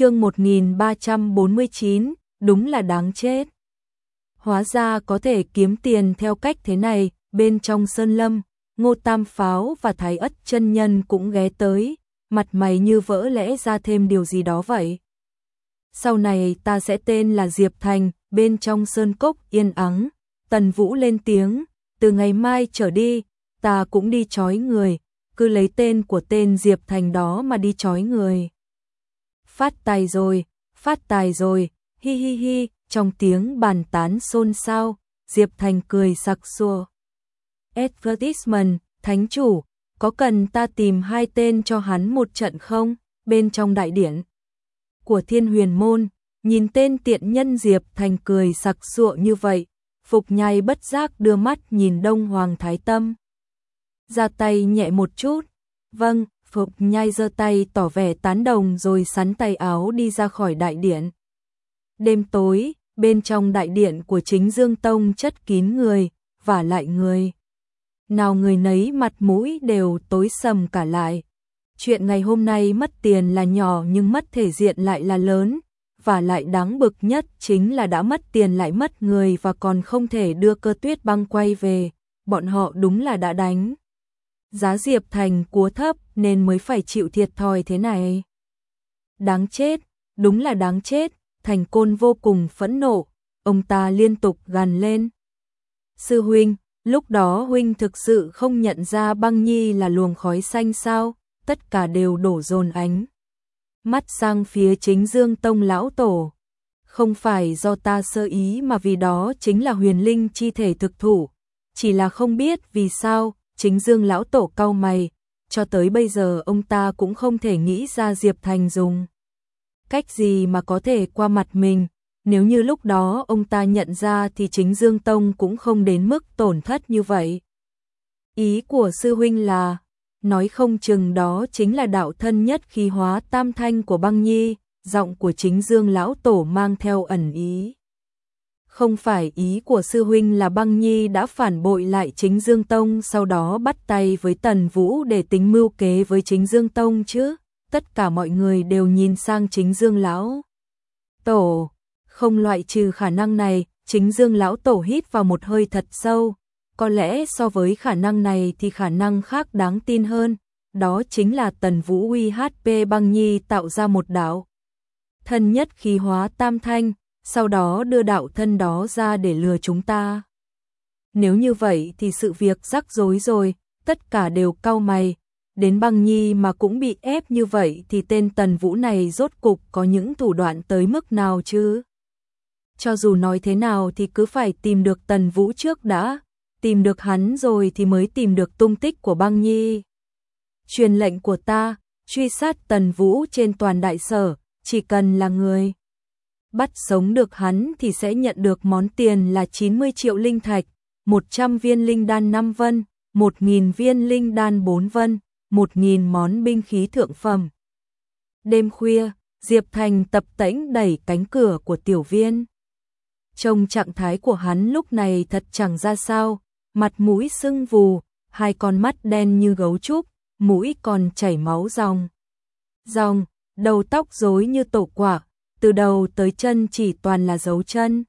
chương 1349, đúng là đáng chết. Hóa ra có thể kiếm tiền theo cách thế này, bên trong sơn lâm, ngô tam pháo và thái ất chân nhân cũng ghé tới, mặt mày như vỡ lẽ ra thêm điều gì đó vậy. Sau này ta sẽ tên là Diệp Thành, bên trong sơn cốc yên ắng, tần vũ lên tiếng, từ ngày mai trở đi, ta cũng đi chói người, cứ lấy tên của tên Diệp Thành đó mà đi chói người. Phát tài rồi, phát tài rồi, hi hi hi, trong tiếng bàn tán xôn xao, Diệp Thành cười sặc sùa Advertisement, thánh chủ, có cần ta tìm hai tên cho hắn một trận không? Bên trong đại điển của Thiên Huyền môn, nhìn tên tiện nhân Diệp Thành cười sặc sụa như vậy, Phục Nhai bất giác đưa mắt nhìn Đông Hoàng Thái Tâm. Ra tay nhẹ một chút. Vâng, Phục Nhai giơ tay tỏ vẻ tán đồng rồi sắn tay áo đi ra khỏi đại điện. Đêm tối, bên trong đại điện của chính Dương Tông chất kín người, và lại người. Nào người nấy mặt mũi đều tối sầm cả lại. Chuyện ngày hôm nay mất tiền là nhỏ nhưng mất thể diện lại là lớn, và lại đáng bực nhất chính là đã mất tiền lại mất người và còn không thể đưa cơ tuyết băng quay về, bọn họ đúng là đã đánh. Giá Diệp Thành cúa thấp nên mới phải chịu thiệt thòi thế này. Đáng chết, đúng là đáng chết, Thành Côn vô cùng phẫn nộ, ông ta liên tục gằn lên. Sư huynh, lúc đó huynh thực sự không nhận ra băng nhi là luồng khói xanh sao, tất cả đều đổ dồn ánh mắt sang phía chính Dương Tông lão tổ. Không phải do ta sơ ý mà vì đó chính là huyền linh chi thể thực thủ, chỉ là không biết vì sao, chính Dương lão tổ cau mày, cho tới bây giờ ông ta cũng không thể nghĩ ra Diệp Thành dùng cách gì mà có thể qua mặt mình. Nếu như lúc đó ông ta nhận ra thì chính Dương Tông cũng không đến mức tổn thất như vậy. Ý của sư huynh là nói không chừng đó chính là đạo thân nhất khí hóa tam thanh của băng nhi, giọng của chính dương lão tổ mang theo ẩn ý. Không phải ý của sư huynh là băng nhi đã phản bội lại chính dương tông sau đó bắt tay với tần vũ để tính mưu kế với chính dương tông chứ, tất cả mọi người đều nhìn sang chính dương lão. Tổ, không loại trừ khả năng này, chính dương lão tổ hít vào một hơi thật sâu, có lẽ so với khả năng này thì khả năng khác đáng tin hơn, đó chính là Tần Vũ Uy HP băng nhi tạo ra một đạo. Thân nhất khí hóa tam thanh, sau đó đưa đạo thân đó ra để lừa chúng ta. Nếu như vậy thì sự việc rắc rối rồi, tất cả đều cau mày, đến băng nhi mà cũng bị ép như vậy thì tên Tần Vũ này rốt cục có những thủ đoạn tới mức nào chứ? Cho dù nói thế nào thì cứ phải tìm được Tần Vũ trước đã, tìm được hắn rồi thì mới tìm được tung tích của băng nhi. Truyền lệnh của ta, truy sát tần vũ trên toàn đại sở, chỉ cần là người. Bắt sống được hắn thì sẽ nhận được món tiền là 90 triệu linh thạch, 100 viên linh đan 5 vân, 1.000 viên linh đan 4 vân, 1.000 món binh khí thượng phẩm. Đêm khuya, Diệp Thành tập tễnh đẩy cánh cửa của tiểu viên. Trong trạng thái của hắn lúc này thật chẳng ra sao, mặt mũi sưng vù, hai con mắt đen như gấu trúc, mũi còn chảy máu ròng. Ròng, đầu tóc rối như tổ quả, từ đầu tới chân chỉ toàn là dấu chân.